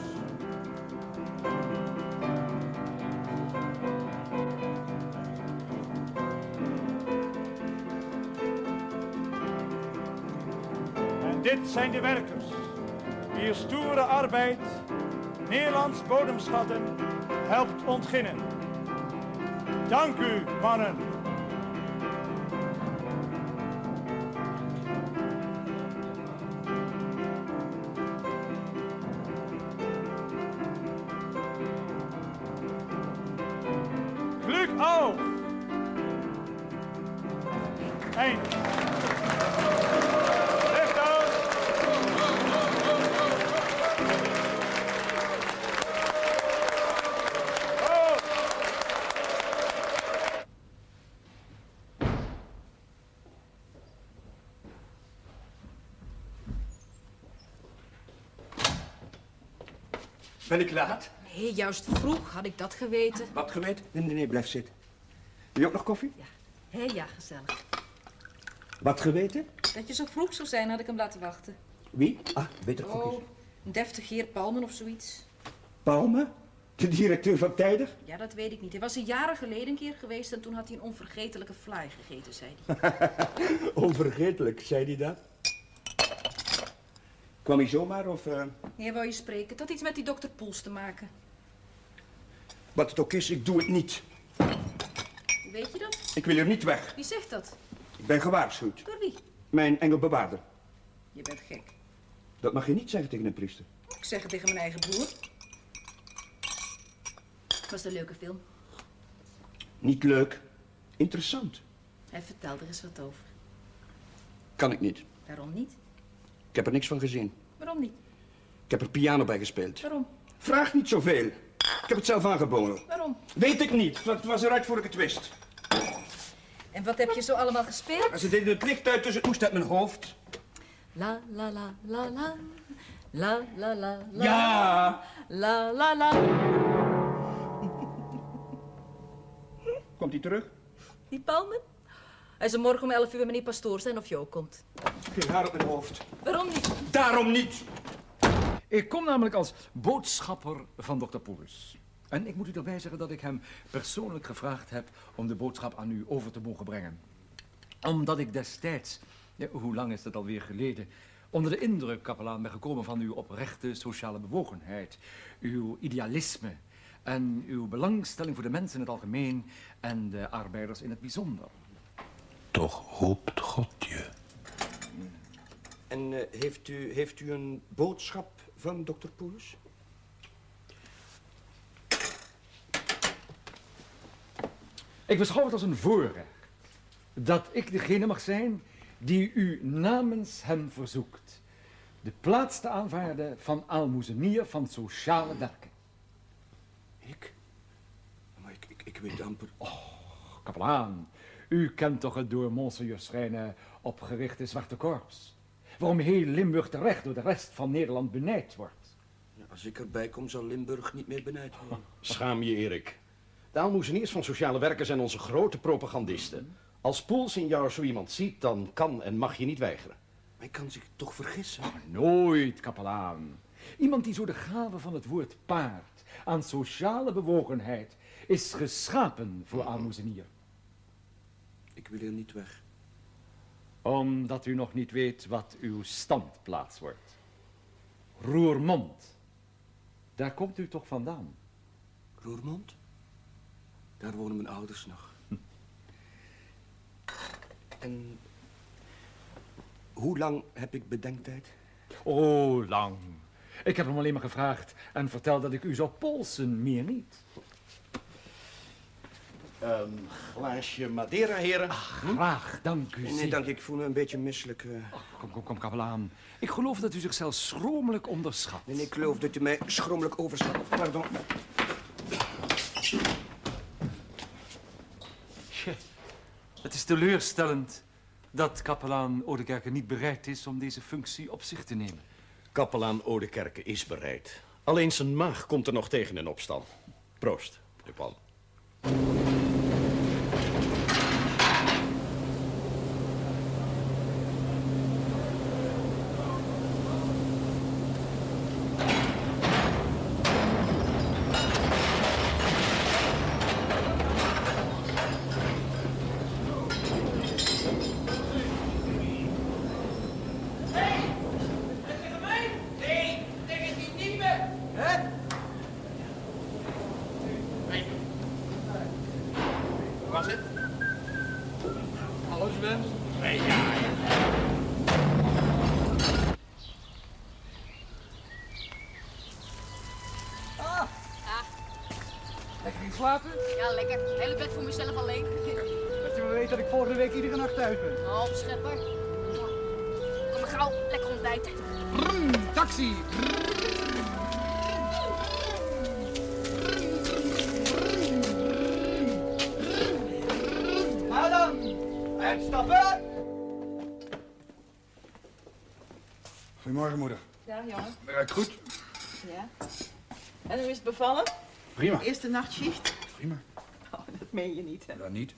En dit zijn de werkers, wier stoere arbeid Nederlands bodemschatten helpt ontginnen. Dank u, mannen. Ben ik laat? Nee, juist vroeg had ik dat geweten. Wat geweten? Nee, nee, nee, blijf zitten. Wil je ook nog koffie? Hé, ja, gezellig. Wat geweten? Dat je zo vroeg zou zijn, had ik hem laten wachten. Wie? Ah, beter koekjes. Oh, een deftig heer Palmen of zoiets. Palme? De directeur van Tijder? Ja, dat weet ik niet. Hij was een jaren geleden een keer geweest en toen had hij een onvergetelijke fly gegeten, zei hij. Onvergetelijk, zei hij dat? Kwam hij zomaar of... Hij wou je spreken. Het had iets met die dokter Poels te maken. wat het ook is, ik doe het niet. Weet je dat? Ik wil hier niet weg. Wie zegt dat? Ik ben gewaarschuwd. Door wie? Mijn engelbewaarder. Je bent gek. Dat mag je niet zeggen tegen een priester. Ik zeg het tegen mijn eigen broer. Was een leuke film? Niet leuk. Interessant. Hij vertelde er eens wat over. Kan ik niet. Waarom niet? Ik heb er niks van gezien. Waarom niet? Ik heb er piano bij gespeeld. Waarom? Vraag niet zoveel. Ik heb het zelf aangeboden. Waarom? Weet ik niet. Het was eruit voor ik het wist. En wat heb je zo allemaal gespeeld? Ze deden het licht uit, dus het moest uit mijn hoofd. La la la la la. La la la la. Ja. La la la. Komt hij terug? Die Palmen? Hij zal morgen om 11 uur bij meneer Pastoor zijn of Jo komt. Geen haar op mijn hoofd. Waarom niet? Daarom niet. Ik kom namelijk als boodschapper van dokter Poelus. En ik moet u erbij zeggen dat ik hem persoonlijk gevraagd heb om de boodschap aan u over te mogen brengen. Omdat ik destijds, ja, hoe lang is dat alweer geleden, onder de indruk, kapelaan, ben gekomen van uw oprechte sociale bewogenheid, uw idealisme en uw belangstelling voor de mensen in het algemeen en de arbeiders in het bijzonder. Toch hoopt God je. En eh, heeft, u, heeft u een boodschap van dokter Poelus? Ik beschouw het als een voorrecht dat ik degene mag zijn die u namens hem verzoekt de plaats te aanvaarden van aalmoezenier van sociale werken. Ik? Maar ik, ik, ik weet amper... Kapelaan, u kent toch het door Monseigneur Schrijnen opgerichte Zwarte Korps? Waarom heel Limburg terecht door de rest van Nederland benijd wordt. Ja, als ik erbij kom, zal Limburg niet meer benijd worden. Schaam je, Erik. De aalmoezeniers van sociale werken zijn onze grote propagandisten. Als Poels in jou zo iemand ziet, dan kan en mag je niet weigeren. Hij kan zich toch vergissen? Nooit, kapelaan. Iemand die zo de gave van het woord paard aan sociale bewogenheid is geschapen voor aalmoezenier. Ik wil hier niet weg. Omdat u nog niet weet wat uw standplaats wordt. Roermond. Daar komt u toch vandaan? Roermond? Daar wonen mijn ouders nog. En hoe lang heb ik bedenktijd? Oh, lang. Ik heb hem alleen maar gevraagd en verteld dat ik u zou polsen, meer niet. Een glaasje Madeira, heren. Graag, dank u. Nee, zeer. dank. Ik voel me een beetje misselijk. eh. Kom, kom, kom, kapelaan. Ik geloof dat u zichzelf schromelijk onderschat. En ik geloof dat u mij schromelijk overschat. Pardon. Tje, Het is teleurstellend dat kapelaan Odekerke niet bereid is om deze functie op zich te nemen. Kapelaan Odekerke is bereid. Alleen zijn maag komt er nog tegen in opstand. Proost, meneer Paul. Tegen mij? Nee, tegen die nieuwe. Hè? Was het? Hallo Sven. Nee, ja. Ah. Lekker ging slapen? Ja, lekker. Hele bed voor mezelf alleen. Dat je maar weet dat ik volgende week iedere nacht thuis ben. Oh, schepper. Kom maar gauw, lekker ontbijten. Brrm, taxi. Nou dan, uitstappen. Goedemorgen, moeder. Ja, jongen. Eruit goed? Ja. En hoe is het bevallen? Prima. Eerste nachtschicht? Prima. Oh, dat meen je niet, hè? Dan niet.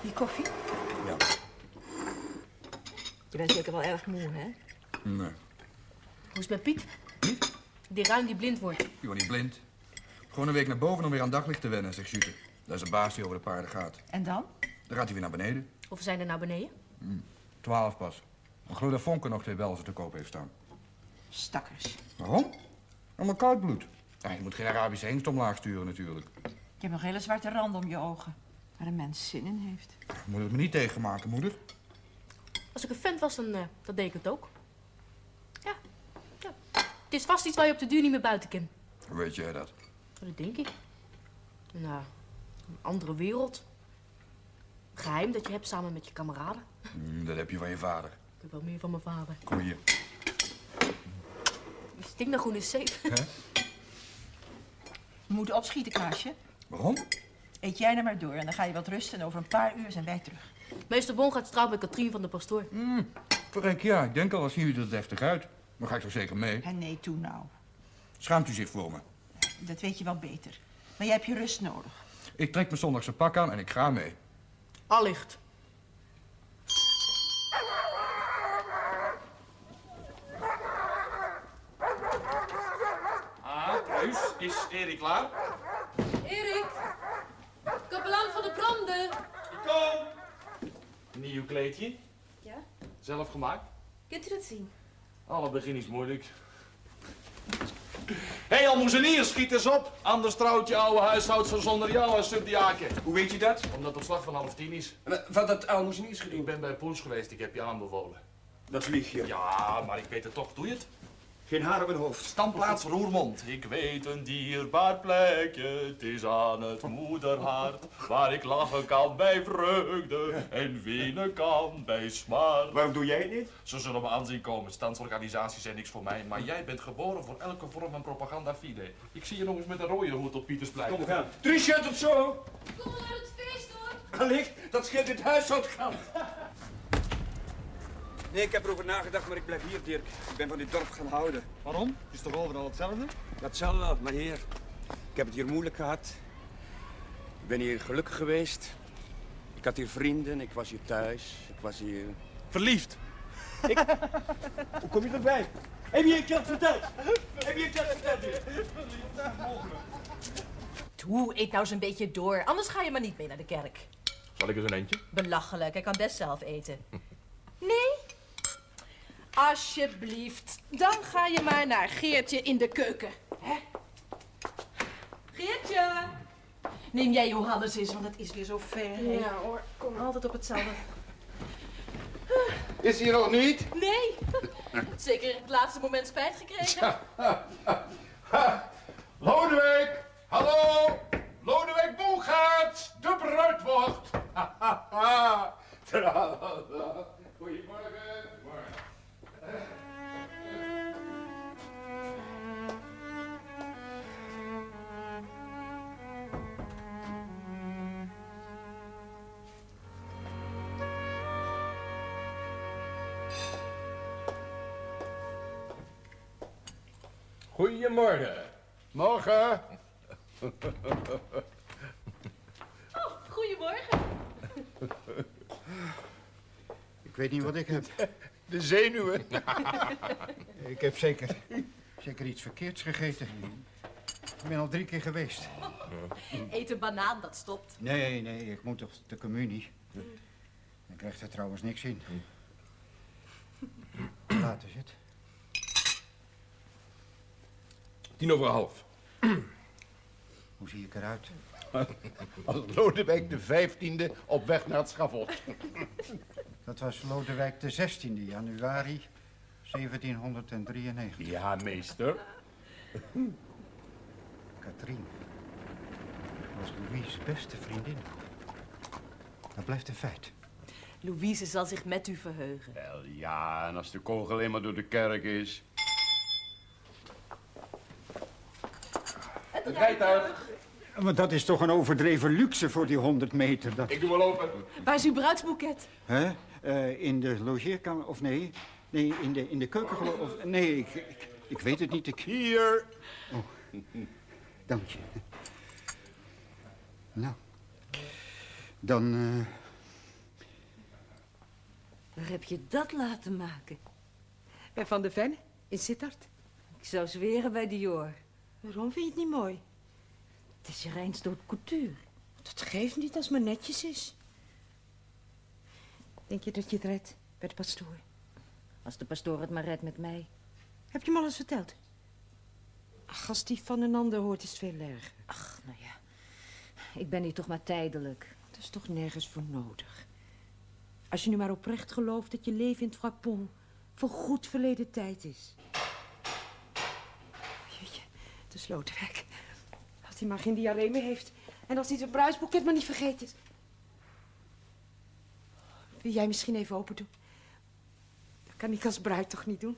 Die koffie? Ja. Je bent zeker wel erg moe, hè? Nee. Hoe is het met Piet? Die ruim die blind wordt. Je wordt niet blind. Gewoon een week naar boven om weer aan daglicht te wennen, zegt Jute. Dat is de baas die over de paarden gaat. En dan? Dan gaat hij weer naar beneden. Of zijn er naar beneden? Twaalf pas. Ik geloof dat Vonken nog twee welzen te koop heeft staan. Stakkers. Waarom? Allemaal koud bloed. Ja, je moet geen Arabische hengst omlaag sturen natuurlijk. Je hebt nog hele zwarte randen om je ogen. Waar een mens zin in heeft. Moet het me niet tegenmaken, moeder. Als ik een vent was, dan eh, dat deed ik het ook. Ja. ja. Het is vast iets waar je op de duur niet meer buiten kan. Hoe weet jij dat? Dat denk ik. Nou, een andere wereld. Geheim dat je hebt samen met je kameraden. Hm, dat heb je van je vader. Ik heb wel meer van mijn vader. Kom hier. Die stinkt naar groene zeep. We moeten opschieten, Klaasje. Waarom? Eet jij er maar door en dan ga je wat rusten en over een paar uur zijn wij terug. Meester Bon gaat trouwen met Katrien van de pastoor. Verrek, ja, ik denk al, als zien jullie er deftig uit. Maar ga ik toch zeker mee? En nee, toe nou. Schaamt u zich voor me? Dat weet je wel beter. Maar jij hebt je rust nodig. Ik trek mijn zondagse pak aan en ik ga mee. Allicht. Ah, thuis. Is Erik klaar? Erik! Kapelaan van de branden! Ik kom! Nieuw kleedje. Ja? Zelf gemaakt. Kunt u dat zien? Alle begin is moeilijk. Hé, hey, almoezeniers, schiet eens op. Anders trouwt je oude huishoudster zonder jou als subdiaken. Hoe weet je dat? Omdat het slag van half tien is. Wat dat almoezeniers gedoe? Ik ben bij Poels geweest, ik heb je aanbevolen. Dat lieg je. Ja, maar ik weet het toch. Doe je het? Geen haar op mijn hoofd. Standplaats Roermond. Ik weet een dierbaar plekje, het is aan het moederhart. Waar ik lachen kan bij vreugde en wenen kan bij smart. Waarom doe jij het niet? Ze zullen me aanzien komen. Standsorganisaties zijn niks voor mij. Maar jij bent geboren voor elke vorm van propaganda fide. Ik zie je nog eens met een rode hoed op Pietersplein. Kom, we gaan. Shirt op zo. Kom naar het feest hoor! Allicht, dat scheelt dit huishoudkant. Nee, ik heb erover nagedacht, maar ik blijf hier, Dirk. Ik ben van dit dorp gaan houden. Waarom? Het is toch overal hetzelfde? Dat zal wel, maar heer. Ik heb het hier moeilijk gehad. Ik ben hier gelukkig geweest. Ik had hier vrienden, ik was hier thuis. Ik was hier... Verliefd. Ik... Hoe kom je erbij? Heb je het verteld? Heb je het verteld, Dirk? Toe, eet nou eens een beetje door. Anders ga je maar niet mee naar de kerk. Zal ik eens een eentje? Belachelijk, ik kan best zelf eten. Nee? Alsjeblieft. Dan ga je maar naar Geertje in de keuken. Hè? Geertje! Neem jij Johannes eens, want het is weer zo ver. hè? Ja, hoor, kom altijd op hetzelfde. Is hij nog niet? Nee! Zeker in het laatste moment spijt gekregen. Lodewijk! Goedemorgen. Morgen. Oh, goedemorgen. Ik weet niet wat ik heb. De zenuwen. Ik heb zeker, zeker iets verkeerds gegeten. Ik ben al drie keer geweest. Eet een banaan, dat stopt. Nee, nee, ik moet toch de communie. Ik krijg er trouwens niks in. Hoe Laat is het. Tien over half. Hoe zie ik eruit? Als Lodewijk de vijftiende op weg naar het schavot. Dat was Lodewijk de 16e januari 1793. Ja, meester. Katrien was Louis' beste vriendin. Dat blijft een feit. Louise zal zich met u verheugen. Wel ja, en als de kogel eenmaal door de kerk is. Het rijtuig. Maar dat is toch een overdreven luxe voor die 100 meter. Dat... Ik doe wel open. Waar is uw bruidsboeket? Hè? Eh, in de logeerkamer, of nee? Nee, in de, in de keuken geloof of Nee, ik, ik, ik weet het niet. Ik... Hier. Oh, dank je. Nou, dan... eh, Waar heb je dat laten maken? Bij Van der Venne, in Sittard. Ik zou zweren bij Dior. Waarom vind je het niet mooi? Het is je Rijnsdood couture. Dat geeft niet als het maar netjes is. Denk je dat je het redt bij de pastoor? Als de pastoor het maar redt met mij. Heb je hem al eens verteld? Ach, als die van een ander hoort, is het veel erger. Ach, nou ja. Ik ben hier toch maar tijdelijk. Dat is toch nergens voor nodig. Als je nu maar oprecht gelooft dat je leven in het Frapon voor goed verleden tijd is. De Slotenwijk. Als hij maar geen diarree meer heeft. En als hij zijn bruisboeket maar niet vergeten is. Wil jij misschien even open doen? Dat kan ik als bruid toch niet doen?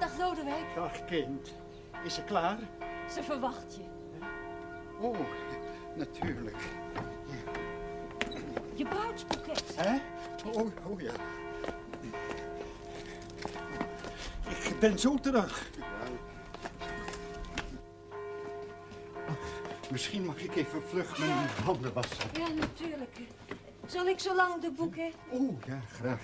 Dag Lodewijk. Dag kind. Is ze klaar? Ze verwacht je. Oh, natuurlijk. Je bruidsboeket. Hè? Oh, oh ja. Ik ben zo terug. Misschien mag ik even vlug mijn handen wassen. Ja, natuurlijk. Zal ik zo lang de boeken? Oh, ja, graag.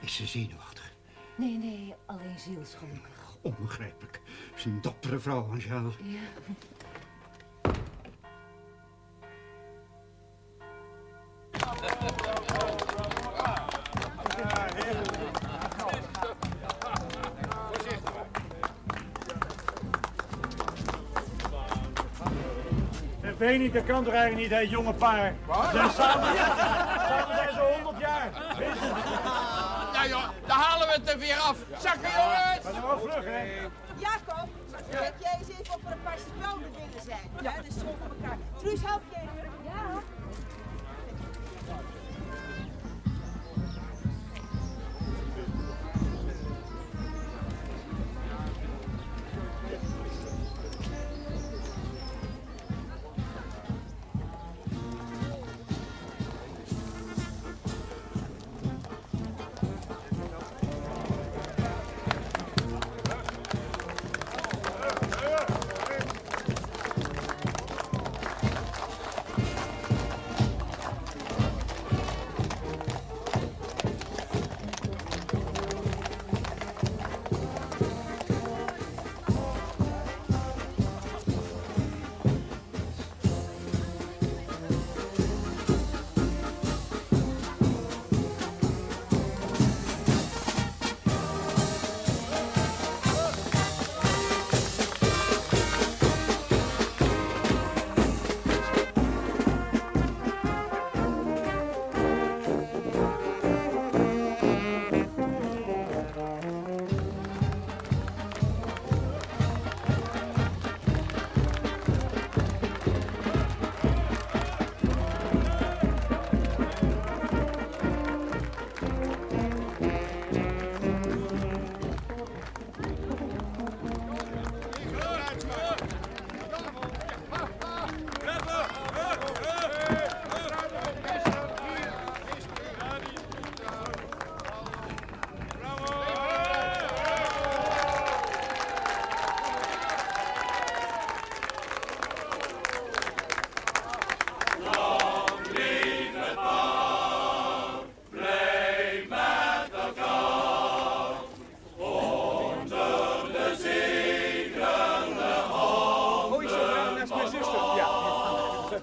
Is ze zenuwachtig? Nee, nee, alleen zielsgelukkig. Onbegrijpelijk. Ze is een dappere vrouw, Angel. Ja. Weet niet, dat kan toch eigenlijk niet, hè, jonge paar? Wat? Zijn samen, samen zijn ze 100 jaar. Nou joh, dan halen we het er weer af. Zakken jongens! Maar wel vlug, hè? Jacob, kijk jij eens even of er een paar spouwen binnen zijn. Ja, dus zo voor elkaar. Truus, help je even?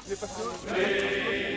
Ja.